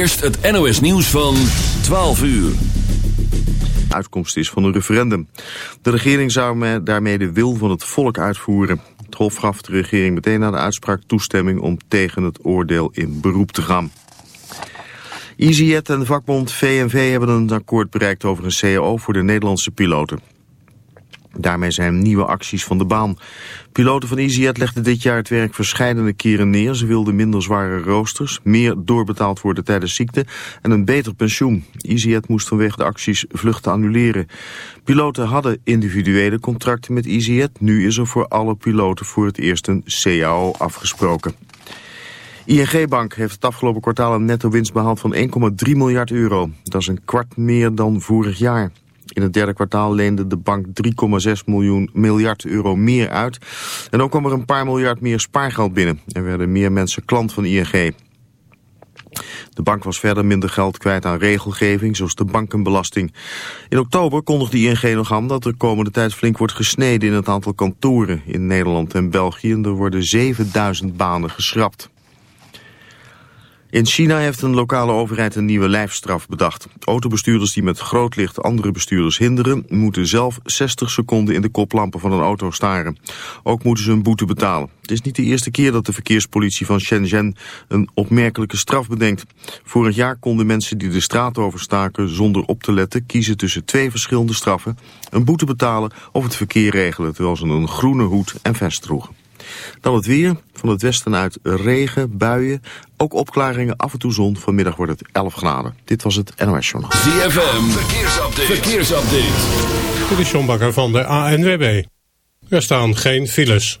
eerst het NOS nieuws van 12 uur. Uitkomst is van een referendum. De regering zou daarmee de wil van het volk uitvoeren. Het Hof gaf de regering meteen na de uitspraak toestemming om tegen het oordeel in beroep te gaan. EasyJet en de vakbond VNV hebben een akkoord bereikt over een CAO voor de Nederlandse piloten. Daarmee zijn nieuwe acties van de baan. Piloten van EasyJet legden dit jaar het werk verschillende keren neer. Ze wilden minder zware roosters, meer doorbetaald worden tijdens ziekte en een beter pensioen. EasyJet moest vanwege de acties vluchten annuleren. Piloten hadden individuele contracten met EasyJet. Nu is er voor alle piloten voor het eerst een CAO afgesproken. ING Bank heeft het afgelopen kwartaal een netto winst behaald van 1,3 miljard euro. Dat is een kwart meer dan vorig jaar. In het derde kwartaal leende de bank 3,6 miljard euro meer uit. En ook kwam er een paar miljard meer spaargeld binnen. Er werden meer mensen klant van ING. De bank was verder minder geld kwijt aan regelgeving, zoals de bankenbelasting. In oktober kondigde ING nog aan dat er komende tijd flink wordt gesneden in het aantal kantoren in Nederland en België. En er worden 7000 banen geschrapt. In China heeft een lokale overheid een nieuwe lijfstraf bedacht. Autobestuurders die met groot licht andere bestuurders hinderen... moeten zelf 60 seconden in de koplampen van een auto staren. Ook moeten ze een boete betalen. Het is niet de eerste keer dat de verkeerspolitie van Shenzhen... een opmerkelijke straf bedenkt. Vorig jaar konden mensen die de straat overstaken zonder op te letten... kiezen tussen twee verschillende straffen. Een boete betalen of het verkeer regelen... terwijl ze een groene hoed en vest droegen. Dan het weer. Van het westen uit regen, buien, ook opklaringen, af en toe zon. Vanmiddag wordt het 11 graden. Dit was het NOS Journaal. ZFM, verkeersupdate. verkeersupdate. Dit is John Bakker van de ANWB. Er staan geen files.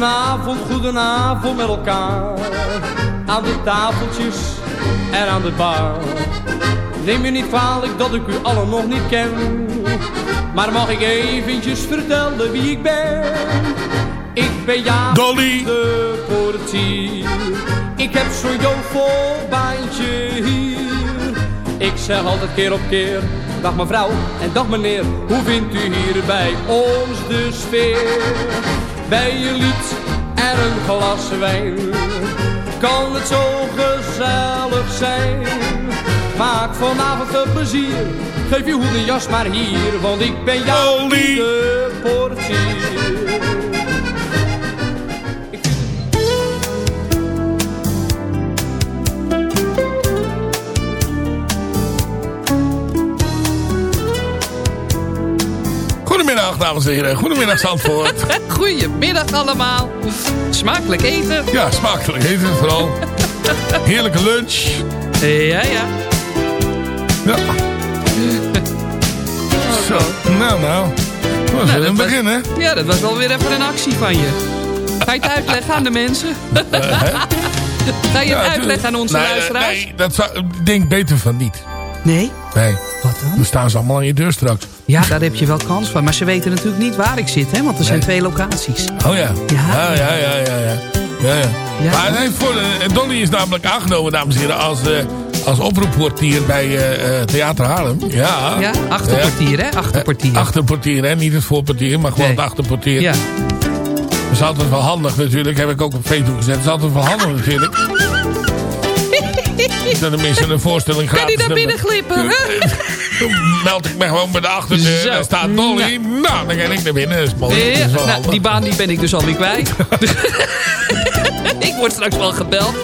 Goedenavond, goedenavond met elkaar. Aan de tafeltjes en aan de bar. Neem je niet kwalijk dat ik u allen nog niet ken. Maar mag ik eventjes vertellen wie ik ben? Ik ben Jaap Dolly. de portier. Ik heb zo'n jovel baantje hier. Ik zeg altijd keer op keer. Dag mevrouw en dag meneer. Hoe vindt u hier bij ons de sfeer? Bij je lied en een glas wijn kan het zo gezellig zijn. Maak vanavond een plezier, geef je hoedenjas maar hier, want ik ben jouw lieve portier. Dames en heren. Goedemiddag, Zandvoort. Goedemiddag allemaal. Smakelijk eten. Ja, smakelijk eten vooral. Heerlijke lunch. Ja, ja. Ja. Zo, nou, nou. Was Nou, een begin, hè? Ja, dat was wel weer even een actie van je. Ga je het uitleggen aan de mensen? Ga je het Ja, uitleggen aan onze nee, luisteraars? Nee, dat zou, ik denk beter van niet. Nee? Nee, Wat dan? dan staan ze allemaal aan je deur straks. Ja, daar heb je wel kans van. Maar ze weten natuurlijk niet waar ik zit, hè? Want er zijn Nee. twee locaties. Oh ja. Ja. Ja, ja, ja, ja. ja. ja, ja. Ja. Maar nee, voor, eh, Donny is namelijk aangenomen, dames en heren, als, eh als oproepportier bij eh, Theater Haarlem. Ja. Ja, achterportier, hè? Achterportier. Achterportier, hè? Niet het voorportier, maar gewoon Nee. het achterportier. Ja. Dat is altijd wel handig natuurlijk. Heb ik ook op Facebook gezet. Dat is altijd wel handig natuurlijk. Dat tenminste een voorstelling Kan gratis die naar binnen glippen? Dan meld ik me gewoon bij de achterdeur. Daar staat Dolly. Nou, dan ga ik naar binnen. Dat is. Ja, Dat is nou, die baan die ben ik dus alweer kwijt. ik word straks wel gebeld.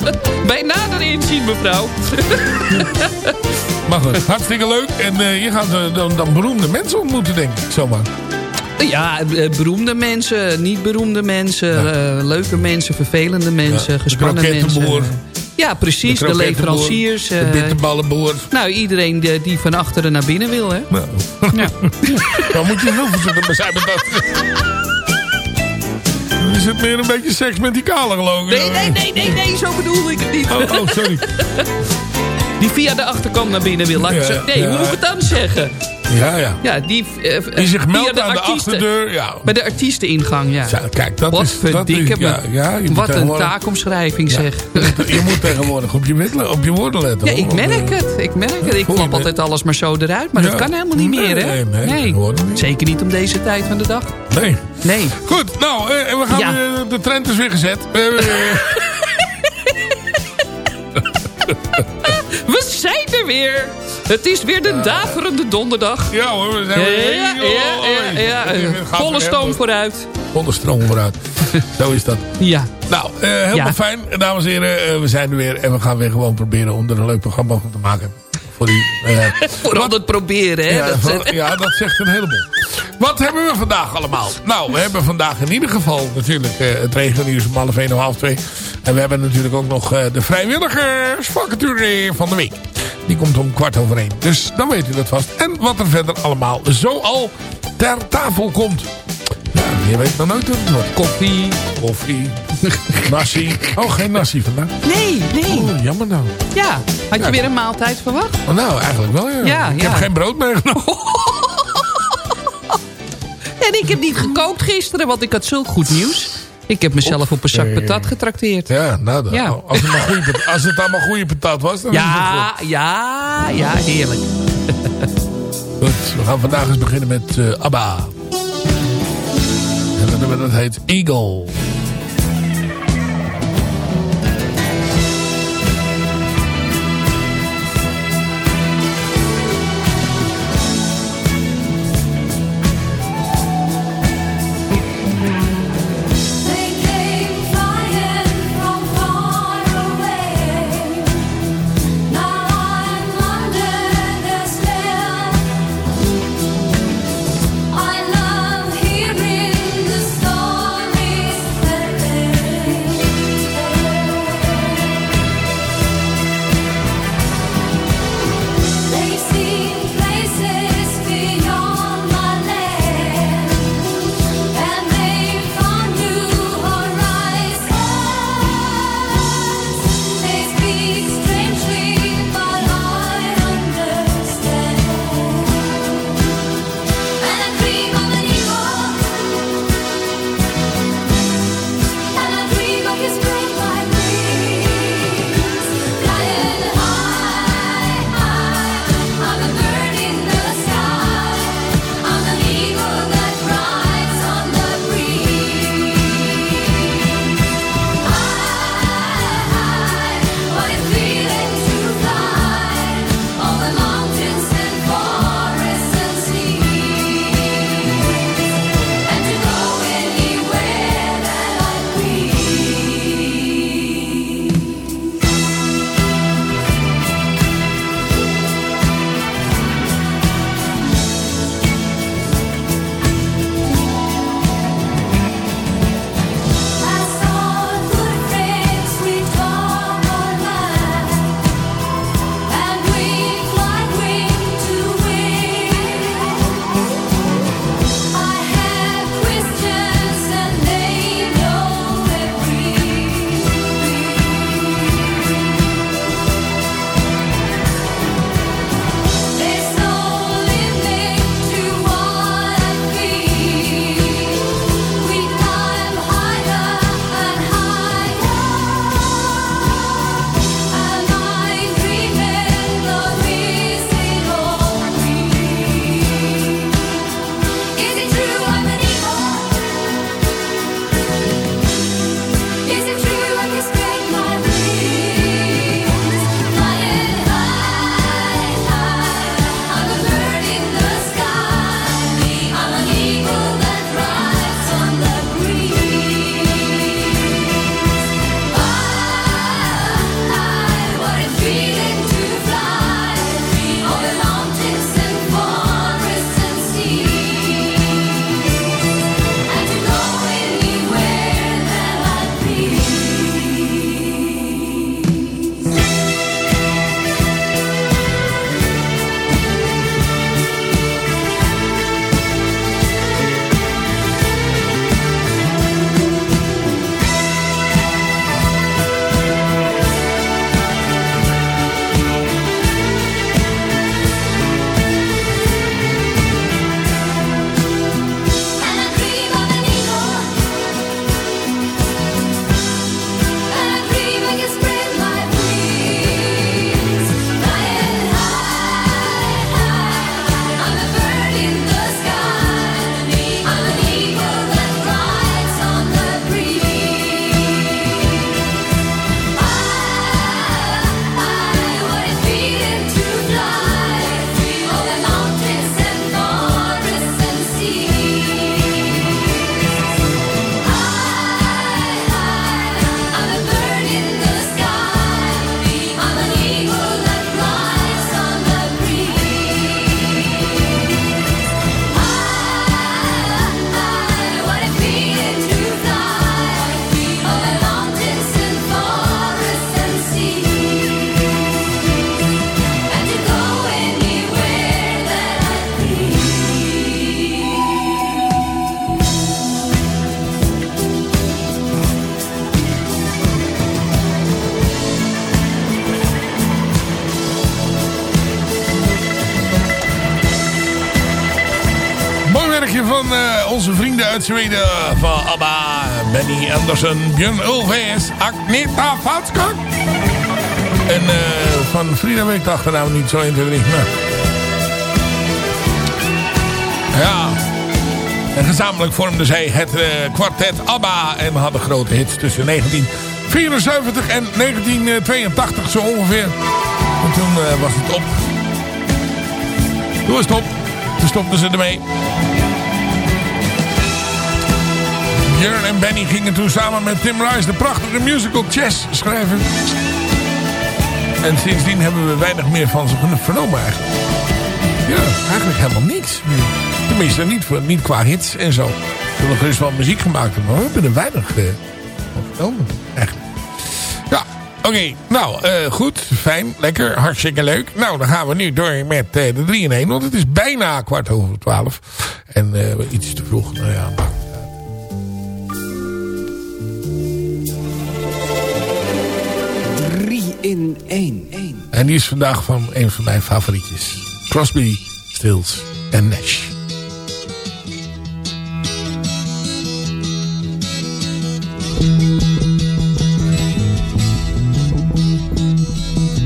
Bij nader inzien, mevrouw. Maar goed, hartstikke leuk. En eh, je gaat eh, dan, dan beroemde mensen ontmoeten, denk ik. Zomaar. Ja, eh, beroemde mensen, niet beroemde mensen, eh, leuke mensen, vervelende mensen, Ja, gespannen mensen. Ja, precies, de, krokettenboer, leveranciers. De eh, bitterballenboer. nou, iedereen die, die van achteren naar binnen wil, hè. Nou, Ja. dan moet je heel voorzichtig zijn met dat. Is het meer een beetje seks met die kale geloof ik. Nee, nee, nee, nee, nee, zo bedoel ik het niet. Oh, oh, sorry. Die via de achterkant naar binnen wil. Laat ik Ja, zo, nee, ja. hoe moet ik het dan zeggen? Ja, ja. Ja, die, eh, Die zich meldt aan de artiesten. achterdeur. Ja. Bij de artiesteningang, ja. Zo, kijk, dat Wat is... Dat is ja, ja, Wat een taakomschrijving, zeg. Je moet tegenwoordig op je, op je woorden letten. Ja, hoor. ik merk het. Ik merk het. Ik Voel je klap altijd alles maar zo eruit. Maar Ja. dat kan helemaal niet Nee, meer, hè? nee, nee, niet. Zeker niet om deze tijd van de dag. Nee. Nee. Goed, nou, eh, we gaan Ja. weer- de trend is weer gezet. We zijn er weer. Het is weer de daverende donderdag. ja hoor, we zijn Ja, weer... ja, ja, Volle stoom vooruit. Volle stroom vooruit. Zo is dat. Ja. Nou, eh, helemaal Ja. fijn. Dames en heren, eh, we zijn er weer. En we gaan weer gewoon proberen om er een leuk programma van te maken. Voor die... eh, Vooral het proberen, hè? ja, Dat- ja, dat zegt een heleboel. Wat hebben we vandaag allemaal? Nou, we hebben vandaag in ieder geval natuurlijk eh, het regennieuws om half 1 of half 2. En we hebben natuurlijk ook nog eh, de vrijwilligersvacature van de week. Die komt om kwart over één. Dus dan weet u dat vast. En wat er verder allemaal zo al ter tafel komt. Ja, je weet nog nooit wat het wordt. Koffie. Koffie, nasi. Oh, geen nasi vandaag. Nee, nee. Oh, jammer nou. Ja. Had je weer een maaltijd verwacht? Oh, nou, eigenlijk wel ja. Ja, ik ja. heb geen brood meegenomen. En ik heb niet gekookt gisteren, want ik had zulk goed nieuws. Ik heb mezelf op een zak patat getrakteerd. Ja, nou, dan, Ja. Als, het maar goeie, pat- als het allemaal goede patat was, dan is het Ja, ja, ja, heerlijk. goed. We gaan vandaag eens beginnen met eh, ABBA. En dat heet Eagle. Eh, onze vrienden uit Zweden. Van ABBA, Benny Andersson, Björn Ulvaeus, Agneta Fatskak. En eh, van Frida weet ik achternaam niet zo 1, 2, 3. Nou. Ja. En gezamenlijk vormden zij het eh, kwartet ABBA. En hadden grote hits tussen 1974 en 1982 zo ongeveer. En toen was het op. Toen was het op. Toen stopten ze ermee. Björn en Benny gingen toen samen met Tim Rice de prachtige musical Chess schrijven. En sindsdien hebben we weinig meer van ze vernomen eigenlijk. Ja, eigenlijk helemaal niks. Tenminste, niet, niet qua hits en zo. We hebben gerust wel muziek gemaakt, maar we hebben er weinig eh, van vernomen. Eigenlijk. Ja, oké. Nou, eh, goed. Fijn. Lekker. Hartstikke leuk. Nou, dan gaan we nu door met eh, de 3 in 1. Want het is bijna kwart over 12. En eh, iets te vroeg. Nou ja, in 1. En die is vandaag van een van mijn favorietjes. Crosby, Stills en Nash.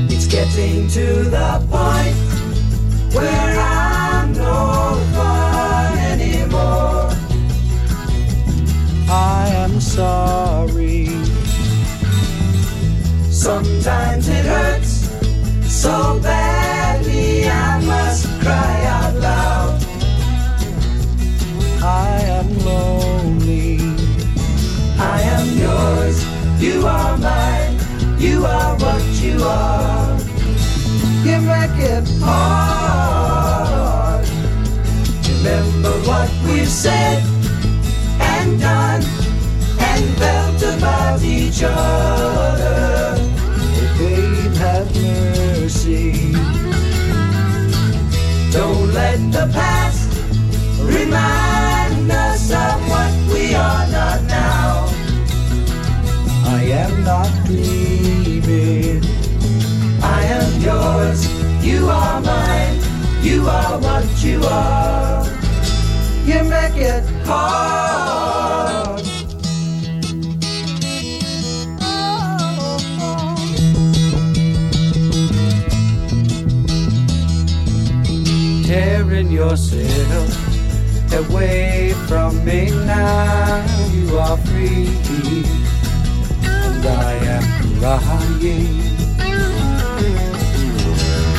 It's getting to the point where I'm no fun anymore. I am sorry. Sometimes it hurts so badly I must cry out loud. I am lonely. I am yours. You are mine. You are what you are. You make it hard. Remember what we've said and done and felt about each other. Let the past remind us of what we are not now. I am not dreaming. I am yours. You are mine. You are what you are. You make it hard. Tearing yourself away from me now. You are free and I am crying.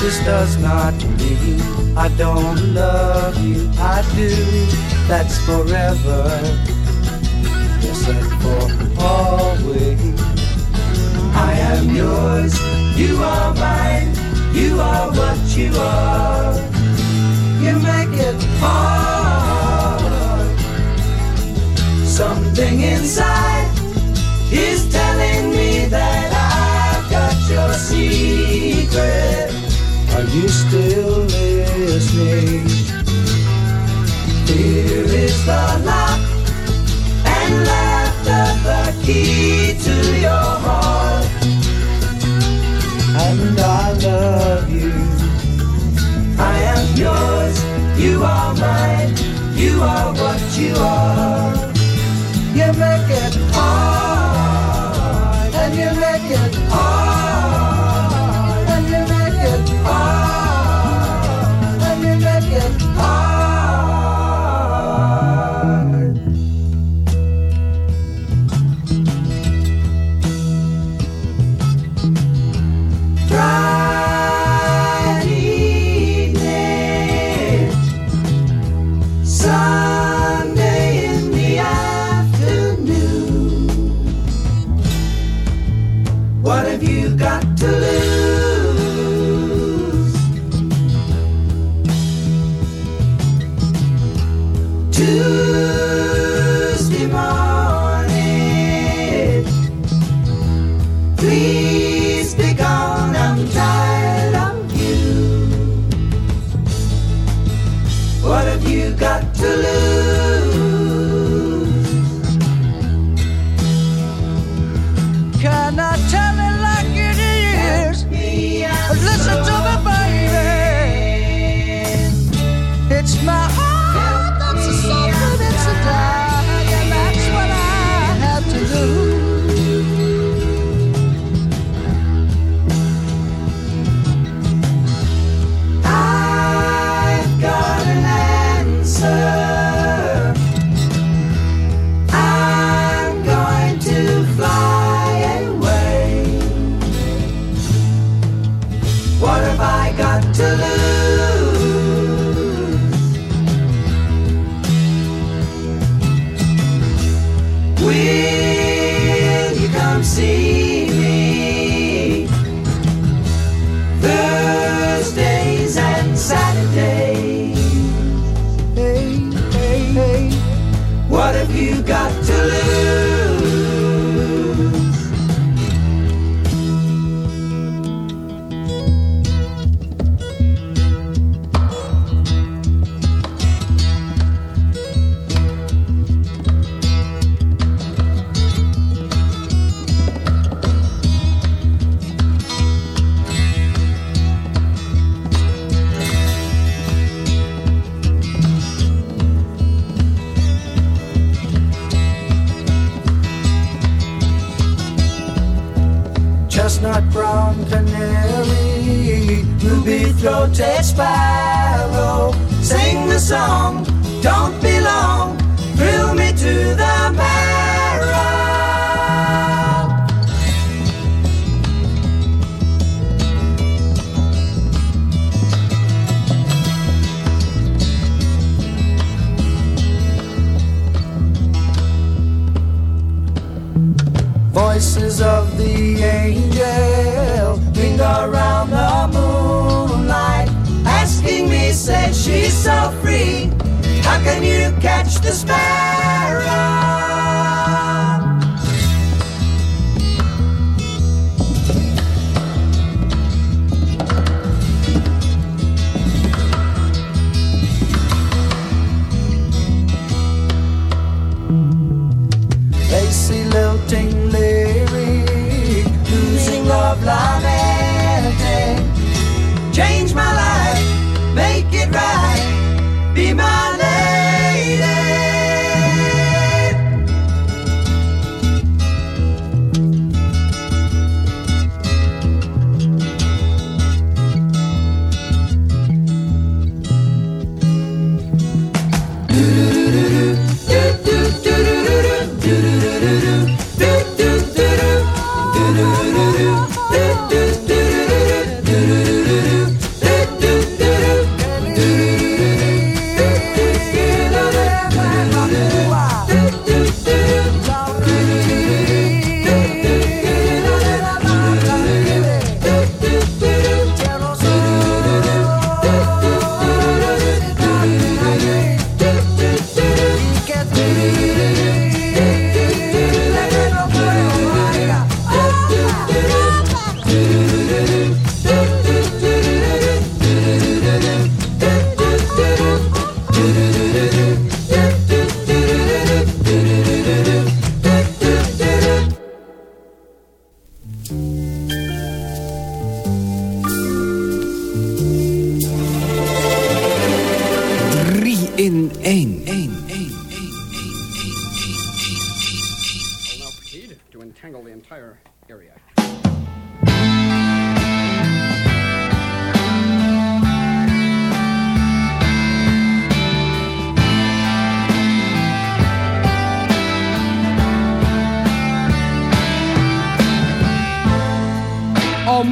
This does not mean I don't love you. I do. That's forever. Yes, and for always. I am yours. You are mine. You are what you are. You make it hard. Something inside is telling me that I've got your secret. Are you still listening? Here is the lock and laughter, the key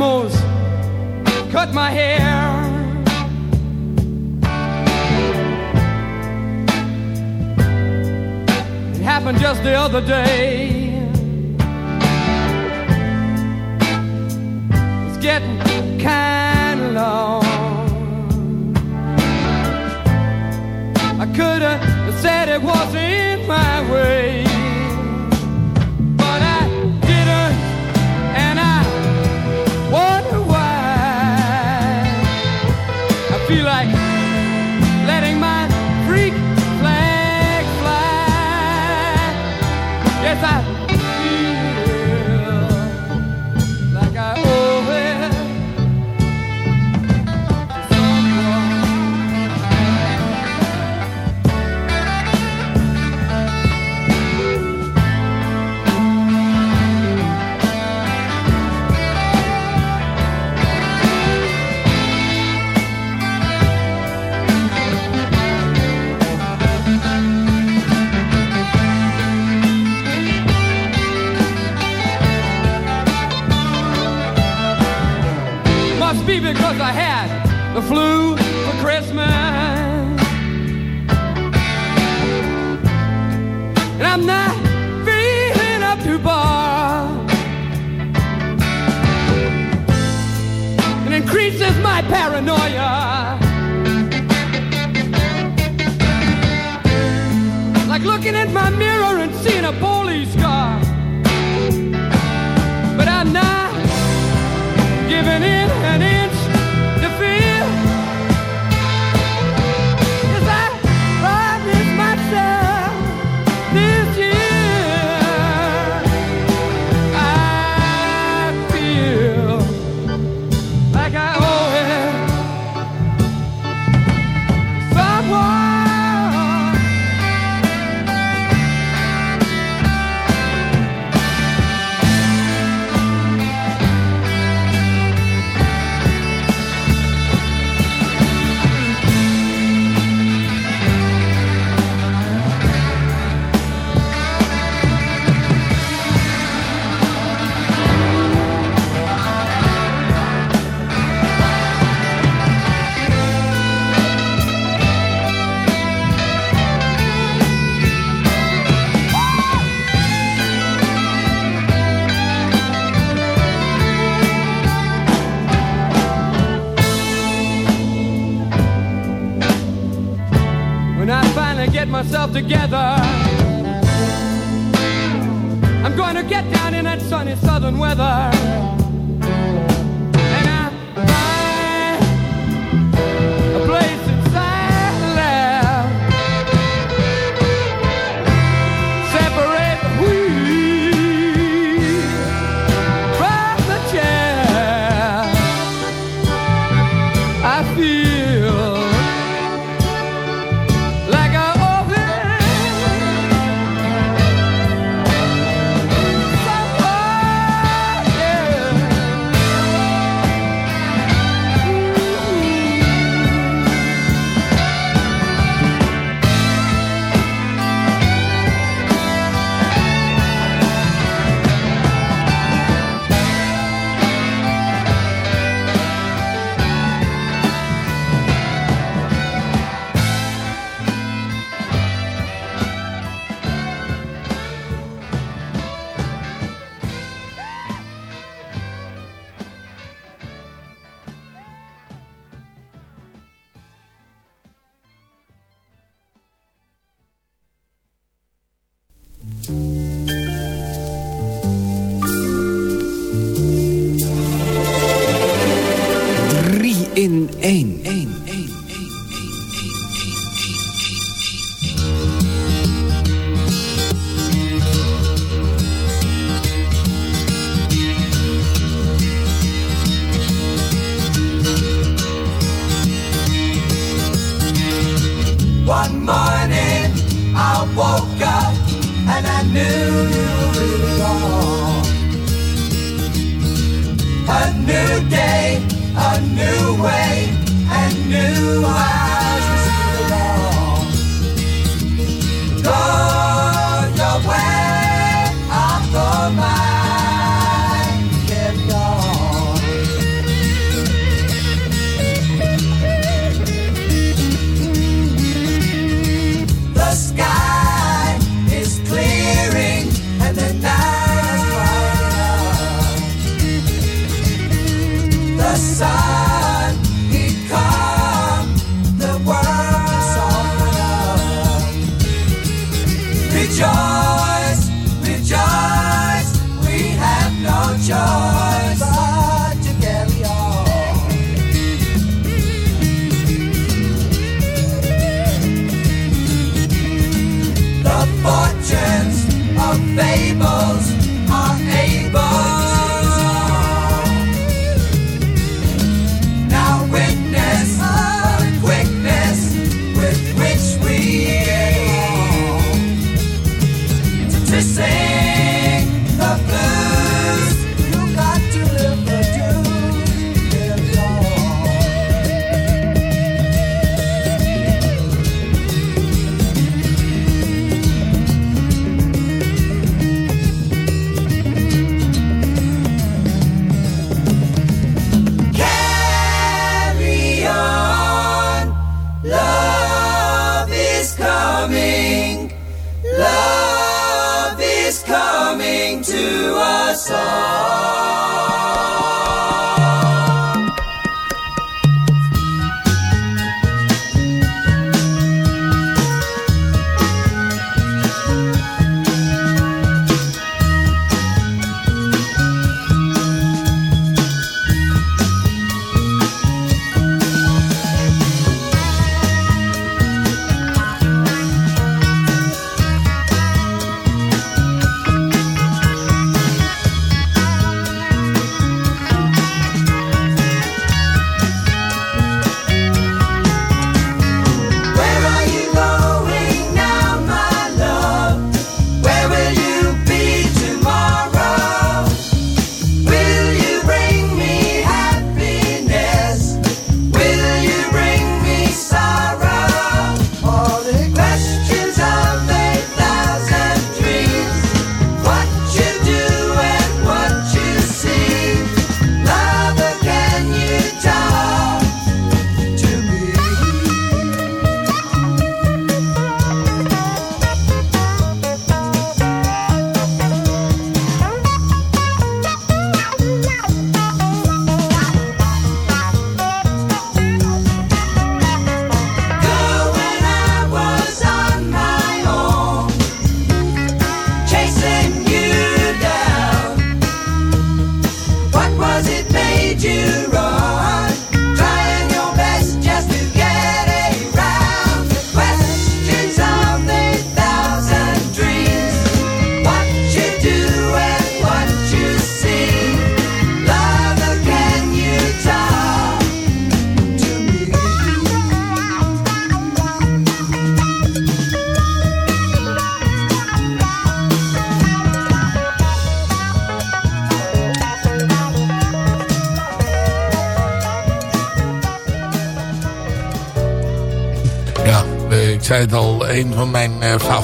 animals cut my hair. It happened just the other day. It's getting kind of long. I could have said it was in my way.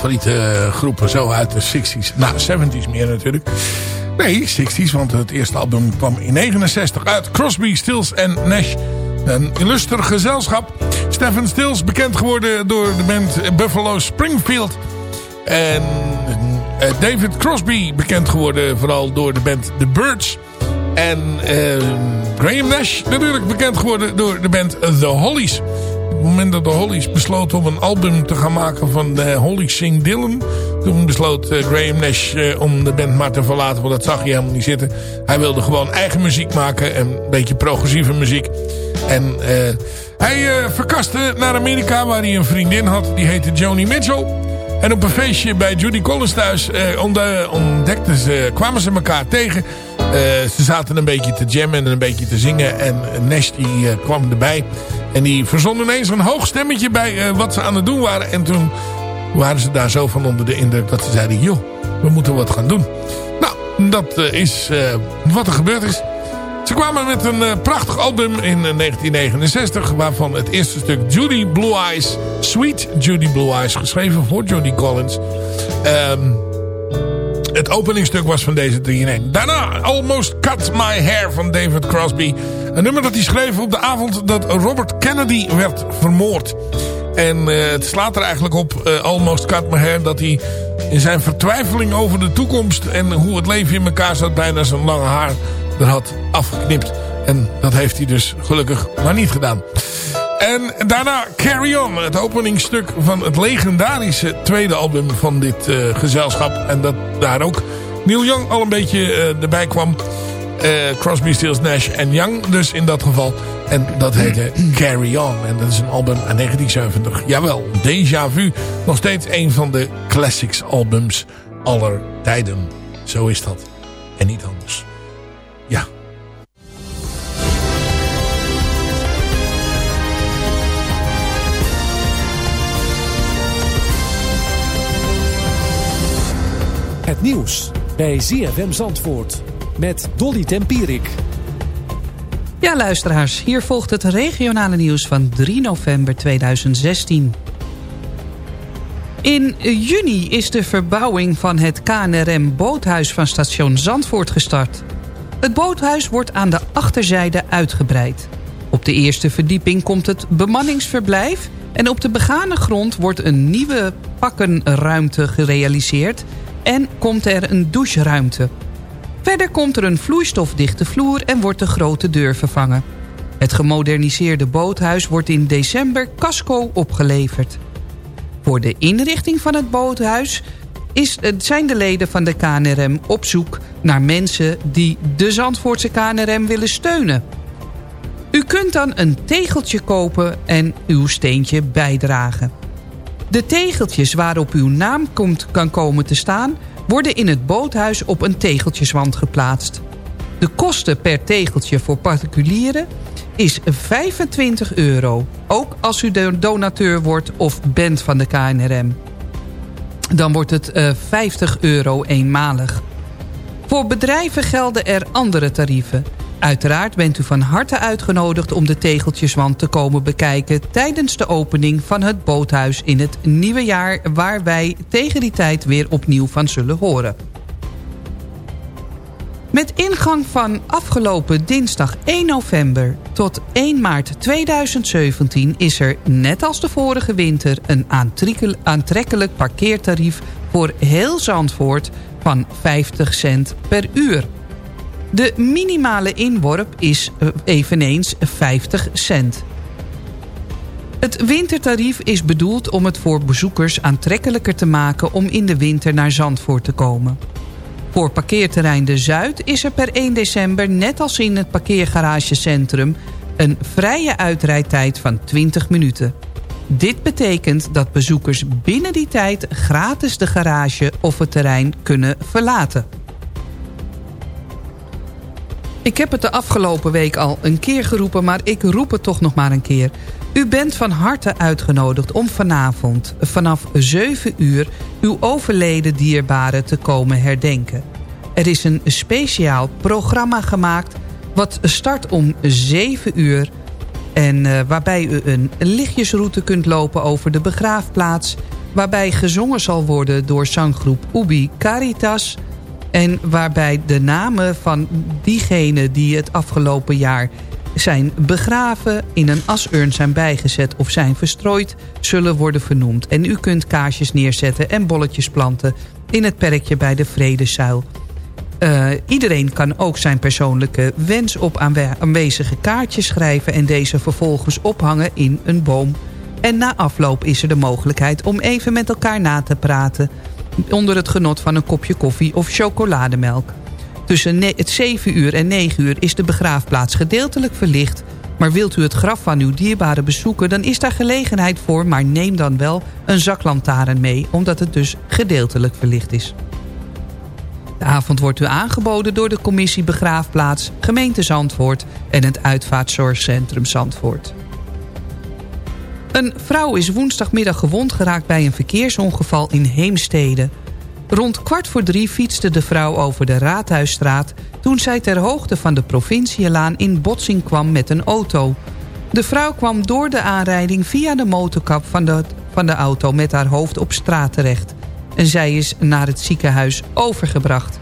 Favoriete groepen. Zo uit de 60s. Nou, 70s meer natuurlijk. Nee, 60s, want het eerste album kwam in 69 uit. Crosby, Stills en Nash. Een illuster gezelschap. Stephen Stills, bekend geworden door de band Buffalo Springfield. En eh, David Crosby, bekend geworden vooral door de band The Birds. En eh, Graham Nash, natuurlijk bekend geworden door de band The Hollies. Het moment dat de Hollies besloten om een album te gaan maken van de Hollies Sing Dylan... toen besloot eh, Graham Nash eh, om de band maar te verlaten, want dat zag hij helemaal niet zitten. Hij wilde gewoon eigen muziek maken en een beetje progressieve muziek. En eh, hij eh, verkaste naar Amerika waar hij een vriendin had, die heette Joni Mitchell... En op een feestje bij Judy Collins thuis eh, ontde- ontdekten ze, kwamen ze elkaar tegen. Eh, ze zaten een beetje te jammen en een beetje te zingen. En Nash die, eh, kwam erbij. En die verzon ineens een hoog stemmetje bij eh, wat ze aan het doen waren. En toen waren ze daar zo van onder de indruk dat ze zeiden... joh, we moeten wat gaan doen. Nou, dat eh, is eh, wat er gebeurd is. Ze kwamen met een prachtig album in eh, 1969... waarvan het eerste stuk Judy Blue Eyes... Sweet Judy Blue Eyes, geschreven voor Judy Collins... Ehm, het openingstuk was van deze 3 in 1. Daarna Almost Cut My Hair van David Crosby. Een nummer dat hij schreef op de avond dat Robert Kennedy werd vermoord. En eh, het slaat er eigenlijk op, eh, Almost Cut My Hair... dat hij in zijn vertwijfeling over de toekomst... en hoe het leven in elkaar zat... bijna zijn lange haar er had afgeknipt. En dat heeft hij dus gelukkig maar niet gedaan. En daarna Carry On, het openingstuk van het legendarische tweede album van dit eh, gezelschap. En dat daar ook Neil Young al een beetje erbij kwam. Eh, Crosby, Stills, Nash en Young dus in dat geval. En dat heette Carry On. En dat is een album uit 1970. Jawel, Déjà Vu. Nog steeds een van de classics albums aller tijden. Zo is dat. En niet anders. Ja. Het nieuws bij ZFM Zandvoort met Dolly Tempierik. Ja, luisteraars, hier volgt het regionale nieuws van 3 november 2016. In juni is de verbouwing van het KNRM-boothuis van station Zandvoort gestart. Het boothuis wordt aan de achterzijde uitgebreid. Op de eerste verdieping komt het bemanningsverblijf... en op de begane grond wordt een nieuwe pakkenruimte gerealiseerd... en komt er een doucheruimte. Verder komt er een vloeistofdichte vloer en wordt de grote deur vervangen. Het gemoderniseerde boothuis wordt in december casco opgeleverd. Voor de inrichting van het boothuis is, eh, zijn de leden van de KNRM op zoek naar mensen die de Zandvoortse KNRM willen steunen. U kunt dan een tegeltje kopen en uw steentje bijdragen. De tegeltjes waarop uw naam komt, kan komen te staan... worden in het boothuis op een tegeltjeswand geplaatst. De kosten per tegeltje voor particulieren is 25 euro. Ook als u de donateur wordt of bent van de KNRM. Dan wordt het eh, 50 euro eenmalig. Voor bedrijven gelden er andere tarieven. Uiteraard bent u van harte uitgenodigd om de tegeltjeswand te komen bekijken... tijdens de opening van het boothuis in het nieuwe jaar... waar wij tegen die tijd weer opnieuw van zullen horen. Met ingang van afgelopen dinsdag 1 november tot 1 maart 2017 is er, net als de vorige winter... een aantrekkel- aantrekkelijk parkeertarief voor heel Zandvoort van 50 cent per uur. De minimale inworp is eh, eveneens 50 cent. Het wintertarief is bedoeld om het voor bezoekers aantrekkelijker te maken... om in de winter naar Zandvoort te komen. Voor parkeerterrein De Zuid is er per 1 december... net als in het parkeergaragecentrum... een vrije uitrijdtijd van 20 minuten. Dit betekent dat bezoekers binnen die tijd... gratis de garage of het terrein kunnen verlaten. Ik heb het de afgelopen week al een keer geroepen... maar ik roep het toch nog maar een keer. U bent van harte uitgenodigd om vanavond vanaf 7 uur... uw overleden dierbaren te komen herdenken. Er is een speciaal programma gemaakt... wat start om 7 uur En eh, waarbij u een lichtjesroute kunt lopen over de begraafplaats. Waarbij gezongen zal worden door zanggroep Ubi Caritas. En waarbij de namen van diegenen die het afgelopen jaar zijn begraven... in een asurn zijn bijgezet of zijn verstrooid... zullen worden vernoemd. En u kunt kaarsjes neerzetten en bolletjes planten... in het perkje bij de Vredezuil. Uh, iedereen kan ook zijn persoonlijke wens op aanwe aanwezige kaartjes schrijven... en deze vervolgens ophangen in een boom. En na afloop is er de mogelijkheid om even met elkaar na te praten... onder het genot van een kopje koffie of chocolademelk. Tussen het 7 uur en 9 uur is de begraafplaats gedeeltelijk verlicht... maar wilt u het graf van uw dierbare bezoeken... dan is daar gelegenheid voor, maar neem dan wel een zaklantaarn mee... omdat het dus gedeeltelijk verlicht is. De avond wordt u aangeboden door de commissie Begraafplaats, gemeente Zandvoort en het uitvaartzorgcentrum Zandvoort. Een vrouw is woensdagmiddag gewond geraakt bij een verkeersongeval in Heemstede. Rond kwart voor drie fietste de vrouw over de Raadhuisstraat... toen zij ter hoogte van de provincielaan in botsing kwam met een auto. De vrouw kwam door de aanrijding via de motorkap van de, van de auto met haar hoofd op straat terecht en zij is naar het ziekenhuis overgebracht.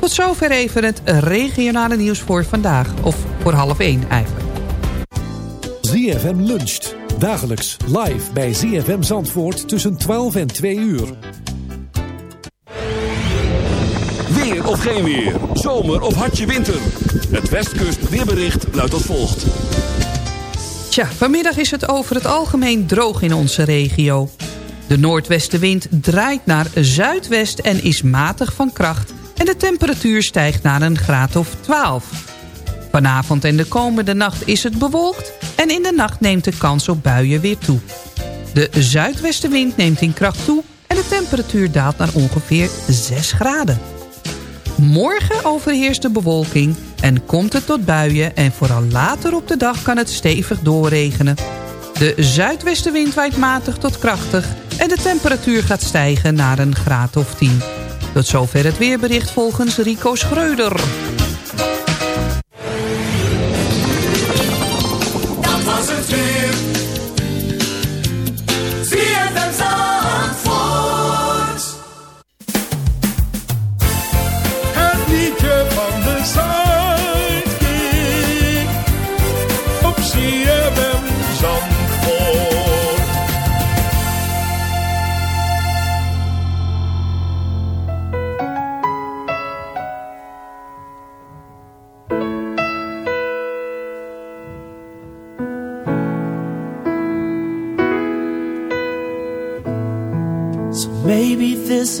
Tot zover even het regionale nieuws voor vandaag. Of voor half één eigenlijk. ZFM luncht. Dagelijks live bij ZFM Zandvoort tussen 12 en 2 uur. Weer of geen weer. Zomer of hartje winter. Het Westkust weerbericht luidt als volgt. Tja, vanmiddag is het over het algemeen droog in onze regio. De noordwestenwind draait naar zuidwest en is matig van kracht... en de temperatuur stijgt naar een graad of 12. Vanavond en de komende nacht is het bewolkt... en in de nacht neemt de kans op buien weer toe. De zuidwestenwind neemt in kracht toe... en de temperatuur daalt naar ongeveer 6 graden. Morgen overheerst de bewolking en komt het tot buien... en vooral later op de dag kan het stevig doorregenen... De zuidwestenwind waait matig tot krachtig en de temperatuur gaat stijgen naar een graad of 10. Tot zover het weerbericht volgens Rico Schreuder.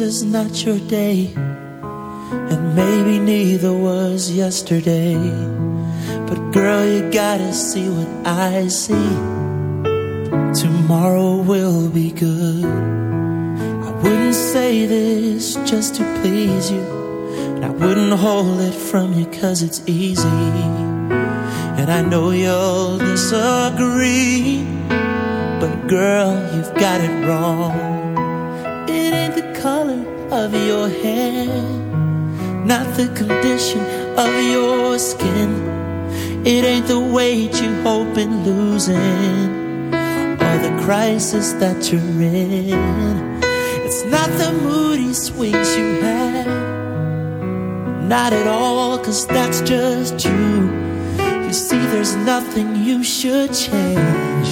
Is not your day, and maybe neither was yesterday. But girl, you gotta see what I see. Tomorrow will be good. I wouldn't say this just to please you, and I wouldn't hold it from you cause it's easy. And I know you'll disagree, but girl, you've got it wrong. Of your hair, not the condition of your skin. It ain't the weight you hope in losing, or the crisis that you're in. It's not the moody swings you have, not at all, cause that's just you. You see, there's nothing you should change,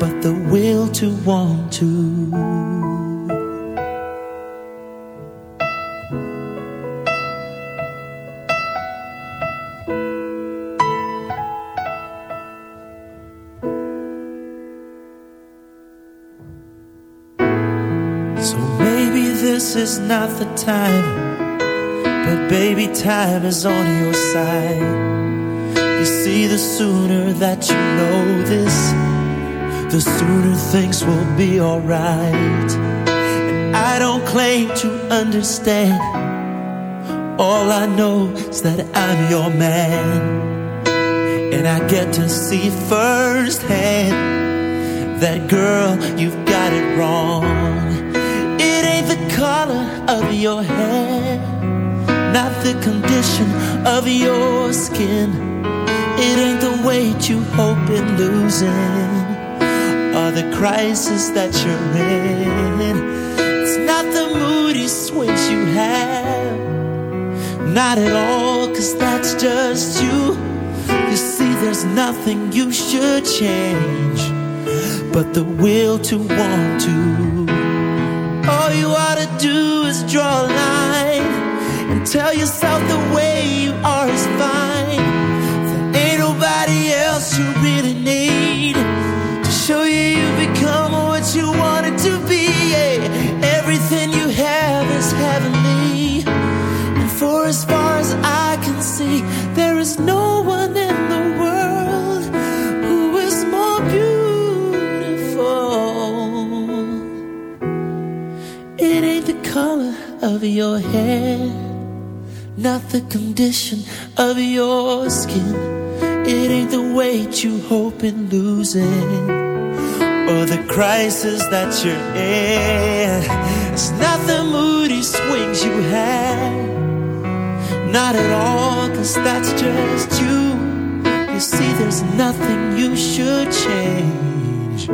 but the will to want to. Is not the time, but baby, time is on your side. You see, the sooner that you know this, the sooner things will be alright. And I don't claim to understand. All I know is that I'm your man. And I get to see firsthand that girl, you've got it wrong. Color of your hair, not the condition of your skin. It ain't the weight you hope in losing, or the crisis that you're in. It's not the moody swings you have, not at all, cause that's just you. You see, there's nothing you should change, but the will to want to. All you to do is draw a line and tell yourself the way you are is fine. There ain't nobody else you really need of your hair, not the condition of your skin. It ain't the weight you hope in losing, or the crisis that you're in. It's not the moody swings you have, not at all, cause that's just you. You see, there's nothing you should change,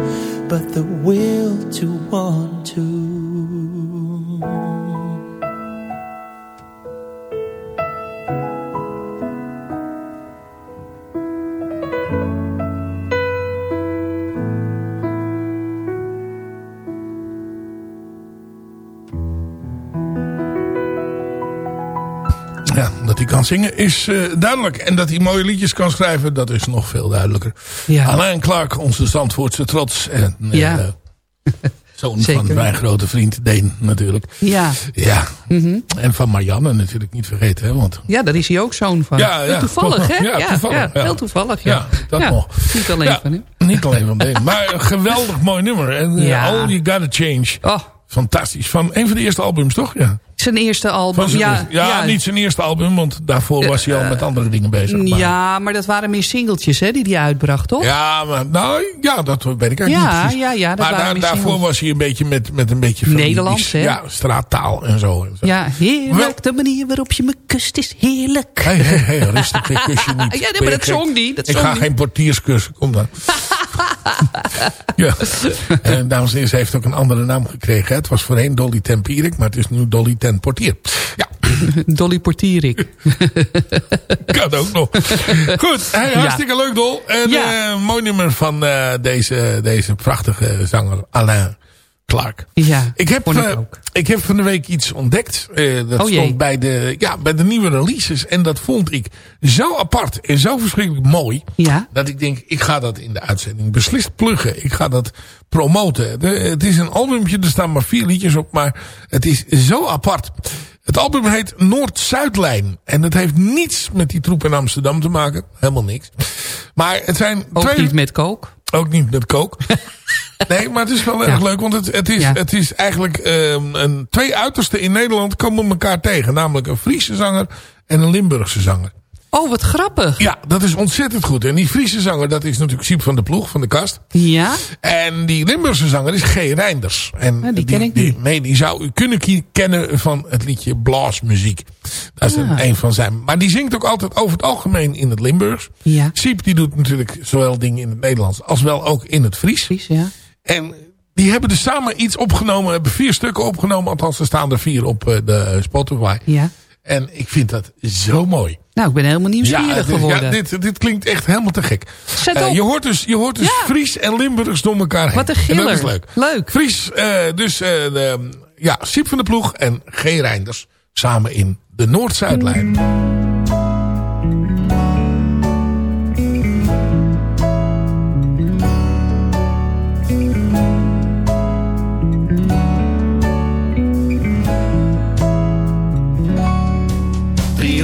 but the will to want to. Kan zingen is eh, duidelijk. En dat hij mooie liedjes kan schrijven, dat is nog veel duidelijker. Ja. Alain Clark, onze Zandvoortse trots. En, eh, Ja. zoon Zeker. van mijn grote vriend Deen natuurlijk. Ja. Ja. En van Marianne natuurlijk niet vergeten. Hè, want ja, daar is hij ook zoon van. Ja, ja. Toevallig, hè? Ja, toevallig, ja. Heel toevallig, ja. Dat nog. Niet alleen van hem. Niet alleen van Deen. Maar een geweldig mooi nummer. En eh. All You Gotta Change. Oh. Fantastisch. Van een van de eerste albums, toch? Ja. Zijn eerste album. Zijn ja, eerste- ja, ja, niet zijn eerste album. Want daarvoor was hij al met andere dingen bezig. Maar- Ja, maar dat waren meer singeltjes hè, die hij uitbracht, toch? Ja, maar, nou, ja, dat weet ik eigenlijk Ja, niet ja, ja, dat maar waren daar- daarvoor singles. was hij een beetje met, met een beetje... Nederlands, hè? Ja, straattaal en zo. En zo. Ja, heerlijk. De manier waarop je me kust is heerlijk. Hé, hé, hé, rustig, ik kus je niet. Ja, nee, maar dat zong die, dat ik zong ga die. geen portiers kussen, kom dan. ja. En dames en heren, ze heeft ook een andere naam gekregen. hè. Het was voorheen Dolly ten Pierik, maar het is nu Dolly Portier. Ja, Dolly Portierik. kan ook nog. Goed, hey, hartstikke leuk Dol. En Ja. eh, mooi nummer van eh, deze, deze prachtige zanger Alain Clark. Ja, Ik heb, ik eh, ik heb van de week iets ontdekt. Eh, dat Oh stond bij de, ja, bij de nieuwe releases. En dat vond ik zo apart en zo verschrikkelijk mooi. Ja. Dat ik denk, ik ga dat in de uitzending beslist pluggen. Ik ga dat promoten. De- het is een albumtje, er staan maar vier liedjes op. Maar het is zo apart. Het album heet Noord-Zuidlijn. En dat heeft niets met die troep in Amsterdam te maken. Helemaal niks. Maar het zijn Ook twee... niet met kook. Ook niet met kook. Nee, maar het is wel erg Ja. leuk. Want het, het, is, Ja. het is eigenlijk ehm, een, twee uitersten in Nederland komen elkaar tegen. Namelijk een Friese zanger en een Limburgse zanger. Oh, wat grappig. Ja, dat is ontzettend goed. En die Friese zanger, dat is natuurlijk Siep van de Ploeg van de kast. Ja? En die Limburgse zanger is G. Reinders. En Ja, die ken ik die, niet. Nee, die zou u kunnen kennen van het liedje Blaasmuziek. Dat is een, Ah. een van zijn. Maar die zingt ook altijd over het algemeen in het Limburgs. Ja. Siep die doet natuurlijk zowel dingen in het Nederlands als wel ook in het Fries. Fries, ja. En die hebben dus samen iets opgenomen. Hebben vier stukken opgenomen. Althans, er staan er vier op eh, de Spotify. Ja. En ik vind dat zo mooi. Nou, ik ben helemaal nieuwsgierig dit, geworden. ja, dit, dit klinkt echt helemaal te gek. Zet Eh, je hoort dus, je hoort dus Ja. Fries en Limburgs door elkaar heen. Wat een En dat is giller. leuk. Leuk. Fries, eh, dus de, ja, Siep van de Ploeg en G. Reinders samen in de Noord-Zuidlijn.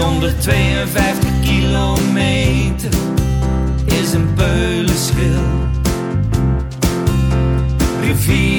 ...352 kilometer is een peulenschil. Rivieren,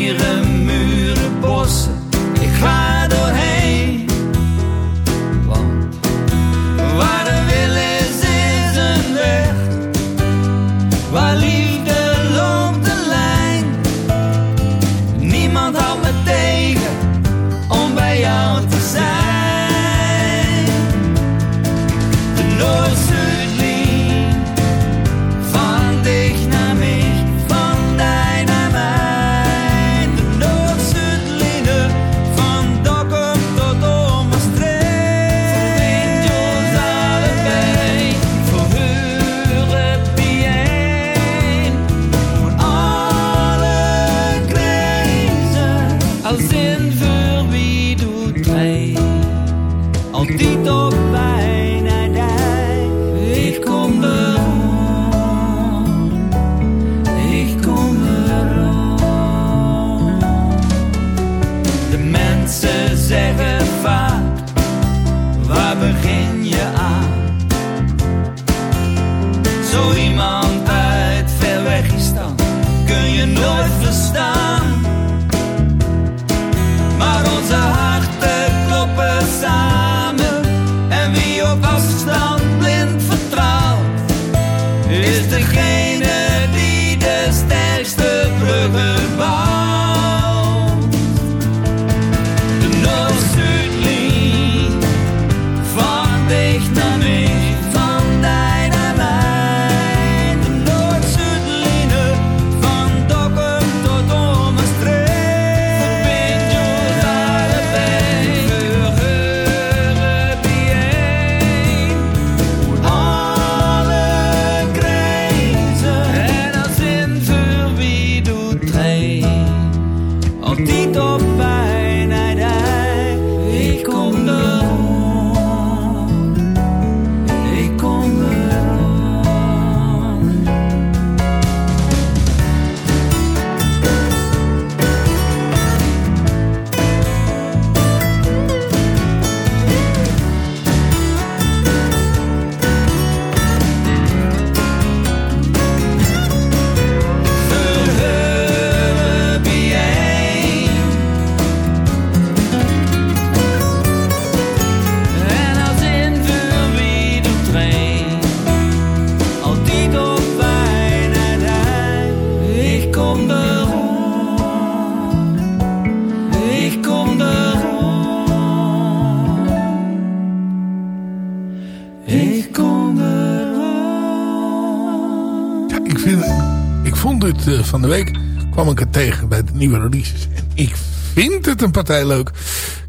ik vond dit eh, van de week, kwam ik het tegen bij de nieuwe releases. En ik vind het een partij leuk.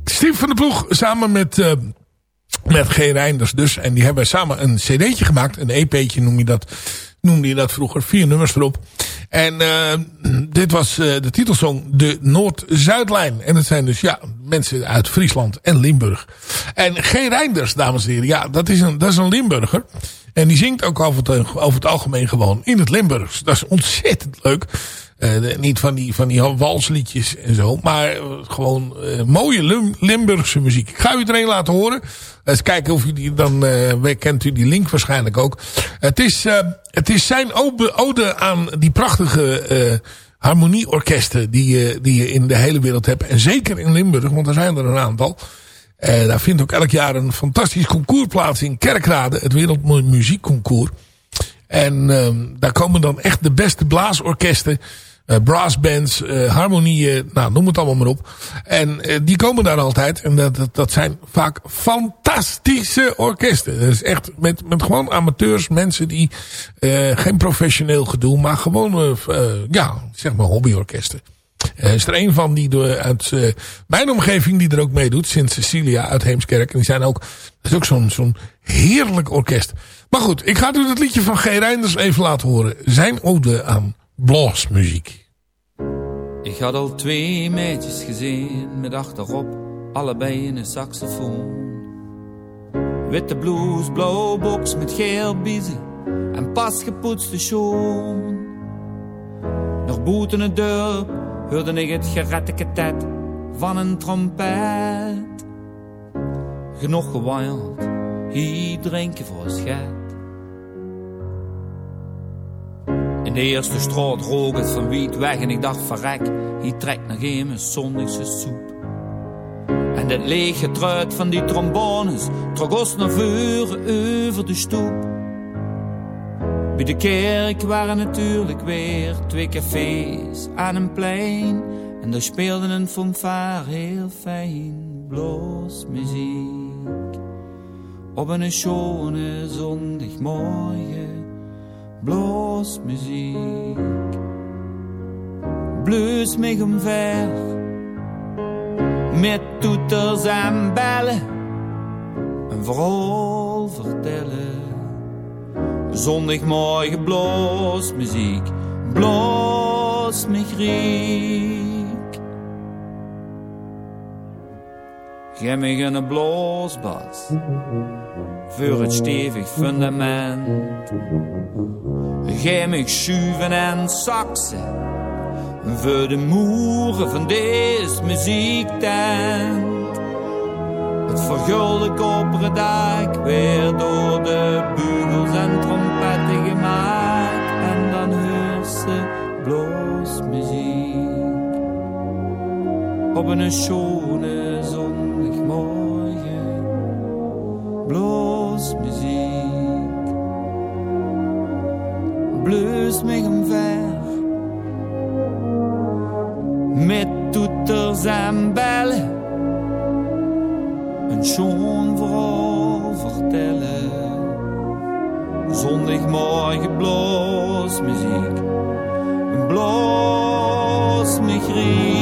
Steve van de Ploeg samen met, eh, met G. Reinders dus. En die hebben samen een cd'tje gemaakt. Een EP'tje noem je dat, noemde je dat vroeger. Vier nummers erop. En uh, dit was uh, de titelsong De Noord-Zuidlijn. En dat zijn dus ja, mensen uit Friesland en Limburg. En G. Reinders, dames en heren. Ja, dat is een, dat is een Limburger. En die zingt ook over het, over het algemeen gewoon in het Limburgs. Dat is ontzettend leuk. Uh, niet van die, van die walsliedjes en zo. Maar uh, gewoon uh, mooie Lim Limburgse muziek. Ik ga u er een laten horen. Eens kijken of u die dan... kent u die link waarschijnlijk ook. Het is, het is zijn ode, aan die prachtige harmonieorkesten... Die, die je in de hele wereld hebt. En zeker in Limburg, want er zijn er een aantal... Uh, daar vindt ook elk jaar een fantastisch concours plaats in Kerkrade. Het Wereldmuziekconcours. En uh, daar komen dan echt de beste blaasorkesten. Uh, brassbands, harmonieën, nou noem het allemaal maar op. En die komen daar altijd. En dat, dat, zijn vaak fantastische orkesten. Is echt met, met gewoon amateurs, mensen die geen professioneel gedoe, maar gewoon, ja, zeg maar hobbyorkesten. Uh, is er een van die door, uit mijn omgeving die er ook meedoet. Sint Cecilia uit Heemskerk. En die zijn ook, dat is ook zo'n zo'n heerlijk orkest. Maar goed, ik ga u het liedje van G. Reinders even laten horen. Zijn ode aan bluesmuziek. Ik had al twee meisjes gezien met achterop allebei in een saxofoon. Witte blouse, blauw box met geel biezen en pas gepoetste schoen. Nog boeten het dorp hoorde ik het geretteketet van een trompet. Genoeg gewild, hier drinken voor een schet. De eerste straat rook het van wiet weg en ik dacht verrek, hier trekt nog een mijn zondagse soep. En het lege truit van die trombones trok ons naar voren over de stoep. Bij de kerk waren natuurlijk weer twee cafés aan een plein. En daar speelde een fanfare heel fijn muziek. Op een schone zondagmorgen muziek. Blues mij omver met toeters en bellen. Een verhaal vertellen Zondagmorgen muziek, bloos me riek. Geef me bloosbas voor het stevig fundament. Geef schuiven en saxen voor de moeren van deze muziektent. Het vergulde koperen dak weer door de bugels en trompetten gemaakt. En dan hoor ze muziek Op een schone muziek Blues me omver. Met toeters en bellen een schoon verhaal vertellen. Zondagmorgen bloos muziek, bloos me griep.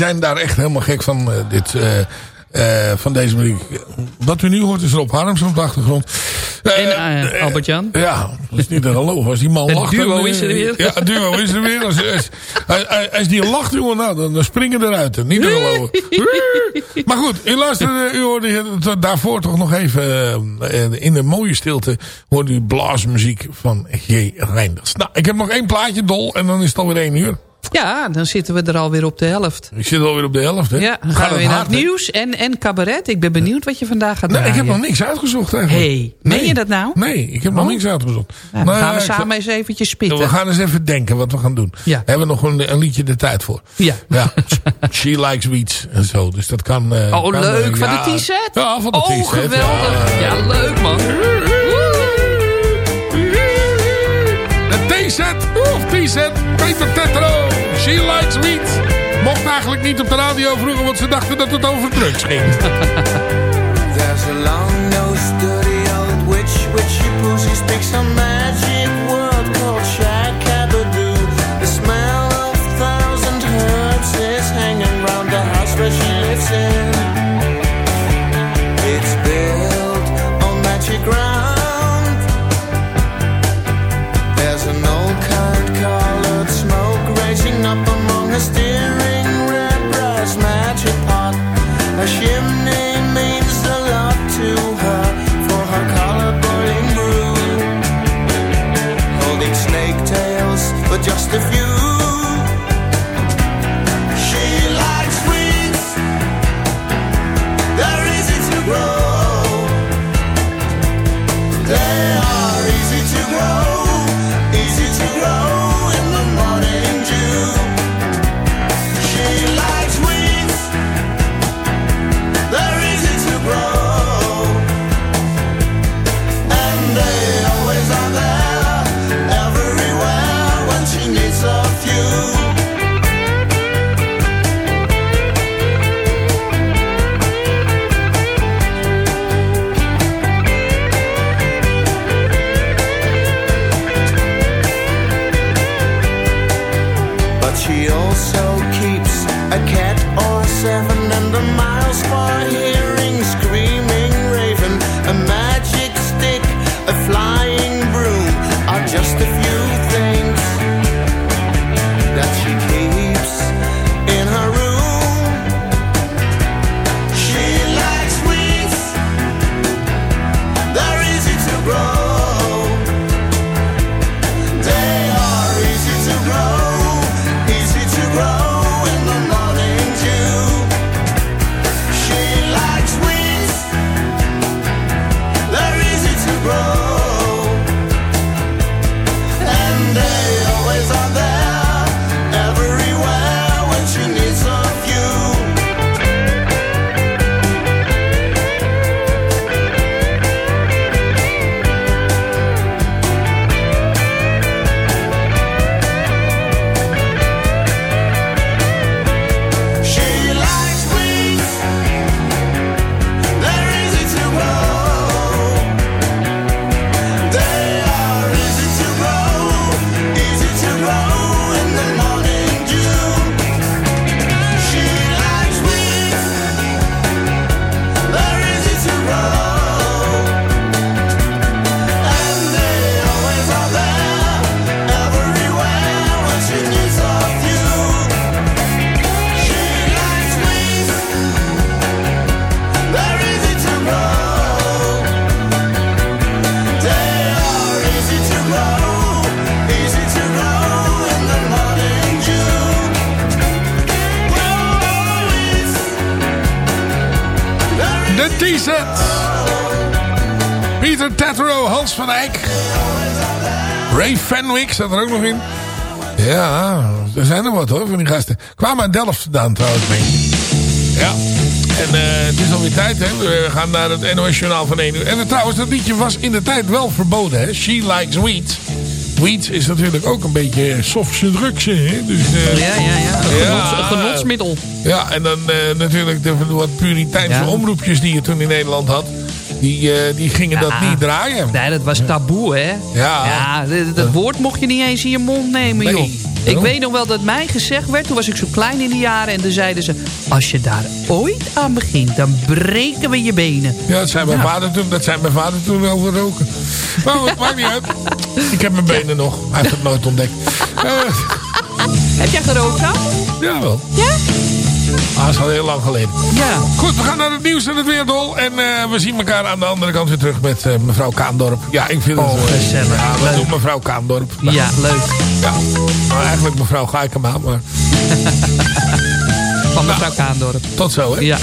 Zijn daar echt helemaal gek van, eh, dit, eh, eh, van deze muziek. Wat u nu hoort is Rob Harms op de achtergrond. En Albert-Jan. Ja, dat is niet te geloven. Als die man Het lacht... duo dan, is er weer. Ja, het duo is er weer. Als, als, als, als die lacht, jongen, nou, dan, dan springen eruit. Niet te geloven. Maar goed, u luisterde, u hoorde daarvoor toch nog even in de mooie stilte hoorde u blaasmuziek van G. Reinders. Nou, ik heb nog één plaatje, Dol, en dan is het alweer één uur. Ja, dan zitten we er alweer op de helft. Ik zit alweer op de helft, hè? Ja, dan gaan we weer naar het nieuws en, en cabaret. Ik ben benieuwd wat je vandaag gaat Nee, ik heb nog niks uitgezocht eigenlijk. Hey, meen je dat nou? Nee, ik heb nog niks uitgezocht. Nou, dan Nou, gaan we zal- samen eens eventjes spitten. We gaan eens even denken wat we gaan doen. Ja. Hebben we nog een, een liedje de tijd voor. Ja. ja. She Likes Weeds en zo. Dus dat kan... eh, Oh, kan, leuk. eh, Van ja. de T-set? Ja, van de Oh, T-set. geweldig. Ja, leuk man. De T-set. Of T-set. Peter Tetro. She Likes Weeds. Mocht eigenlijk niet op de radio vroeger, want ze dachten dat het over drugs ging. There's a long-nosed, dirty old witch. She speaks a magic Van Eyck. Ray Fenwick staat er ook nog in. Ja, er zijn er wat hoor van die gasten. Kwamen uit Delft vandaan trouwens mee. Ja. En eh, het is alweer tijd hè. We gaan naar het NOS Journaal van 1 uur. En eh, trouwens, dat liedje was in de tijd wel verboden hè. She Likes Weeds. Weeds is natuurlijk ook een beetje softse drugs hè. Dus, eh, Ja, ja, ja. Een genots- een genotsmiddel. Ja, en dan eh, natuurlijk de wat Puriteinse Ja. omroepjes die je toen in Nederland had. Die, eh, die gingen dat Ja. niet draaien. Nee, dat was taboe, hè? Ja. Ja, dat, woord mocht je niet eens in je mond nemen, Nee. joh. Ik weet nog wel dat mij gezegd werd, toen was ik zo klein in de jaren... en toen zeiden ze, als je daar ooit aan begint, dan breken we je benen. Ja, dat zei mijn, vader, toen, dat zei mijn vader toen over roken. Maar het maakt niet uit. Ik heb mijn benen nog. Hij heeft het nooit ontdekt. Eh, Heb jij gerookt dan? jawel. Ja? Ah, dat is al heel lang geleden. Ja. Goed, we gaan naar het nieuws en het weerdol. En eh, we zien elkaar aan de andere kant weer terug met eh, mevrouw Kaandorp. Ja, ik vind Oh, het... eh, gezellig. Ja, we Leuk. doen mevrouw Kaandorp. Ja, leuk. Ja, nou, eigenlijk mevrouw Gaikema, maar Van mevrouw Kaandorp. tot zo, hè? Ja.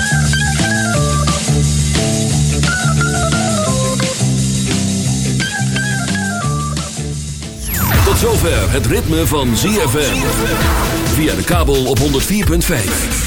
Tot zover het ritme van ZFM. Via de kabel op 104.5.